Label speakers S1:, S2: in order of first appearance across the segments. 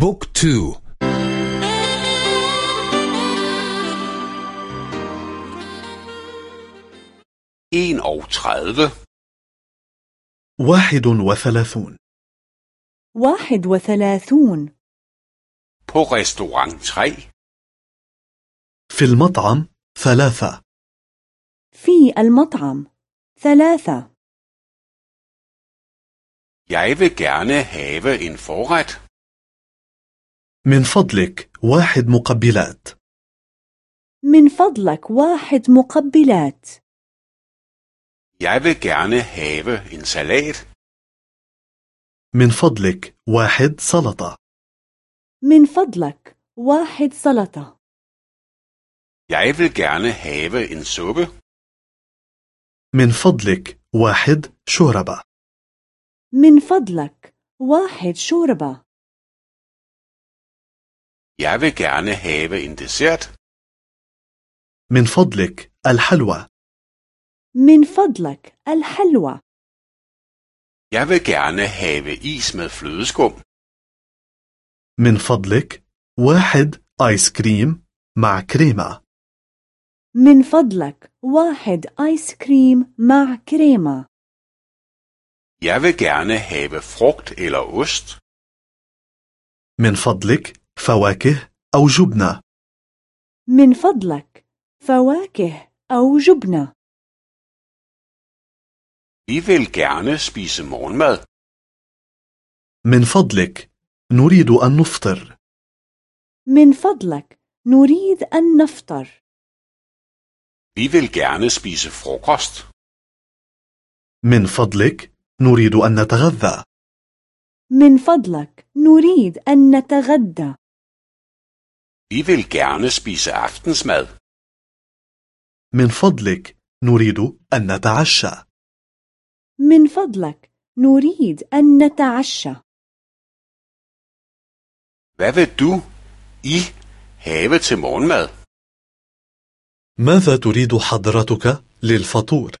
S1: بوك تو.
S2: en og tredive,
S3: واحد وثلاثون.
S4: واحد وثلاثون.
S2: på restaurant 3,
S3: في المطعم ثلاثة.
S4: في المطعم ثلاثة.
S2: Jeg vil gerne have en forret.
S3: من فضلك واحد مقبلات.
S4: من فضلك واحد مقبلات.
S2: Jeg vil gerne have en salat.
S3: من فضلك واحد سلطة.
S4: من فضلك واحد سلطة.
S2: Jeg vil gerne have en suppe.
S3: من فضلك واحد شوربة.
S4: من فضلك واحد شوربة.
S2: Jeg vil gerne have en dessert.
S3: من فضلك الحلوى
S4: من فضلك الحلوى
S2: Jeg vil gerne have is med flødeskum.
S3: من فضلك واحد آيس كريم مع كريمة
S4: من فضلك واحد آيس كريم مع كريمة
S2: Jeg vil gerne have frugt eller ost.
S3: من فضلك فواكه أو جبنة.
S4: من فضلك فواكه أو جبنة.
S2: Vi vil gerne spise morgenmad.
S3: من فضلك نريد أن نفطر.
S4: من فضلك نريد أن نفطر.
S2: Vi vil gerne spise frokost.
S3: من فضلك نريد أن نتغذى.
S4: من فضلك نريد أن نتغدى.
S2: Vi vil gerne spise aftensmad.
S3: من فضلك نريد أن نتعشى
S4: من فضلك نريد أن نتعشى
S2: Hvad vil du i have til morgenmad?
S3: ماذا تريد حضرتك للفطور؟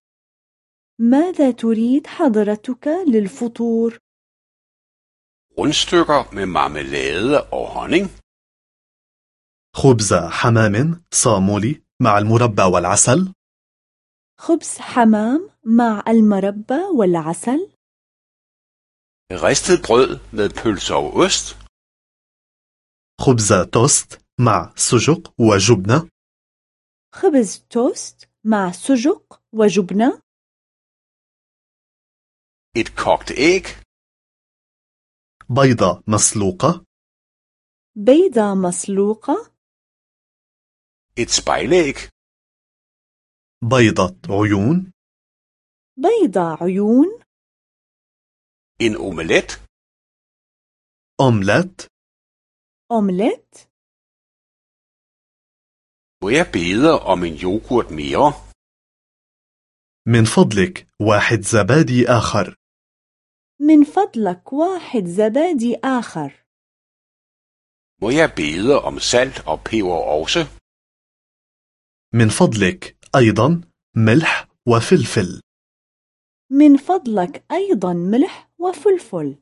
S4: ماذا تريد حضرتك للفطور؟
S2: Rundstykker med marmelade og honning.
S3: خبز حمام صامولي مع المربى والعسل.
S4: خبز حمام مع المربى والعسل.
S2: Ristet brød med pølser og ost.
S3: خبز توست مع سجق وجبنة.
S4: خبز توست مع سجق وجبنة.
S2: Et kogt æg.
S3: بيضة مسلوقة.
S4: بيضة مسلوقة.
S2: Et spejlæg.
S3: بيضة عيون
S4: بيضة عيون
S2: En omelet.
S3: أومليت
S4: أومليت
S2: Må jeg bede om en yoghurt mere?
S3: من فضلك واحد زبادي آخر
S4: من فضلك واحد زبادي آخر
S2: Må jeg bede om salt og peber også?
S3: من فضلك أيضا ملح وفلفل.
S4: من فضلك أيضا ملح وفلفل.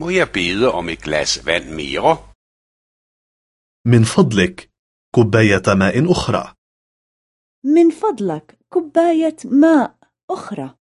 S2: Må jeg bede om et glas vand mere?
S3: من فضلك كوباية ماء أخرى.
S4: من فضلك كوباية ماء أخرى.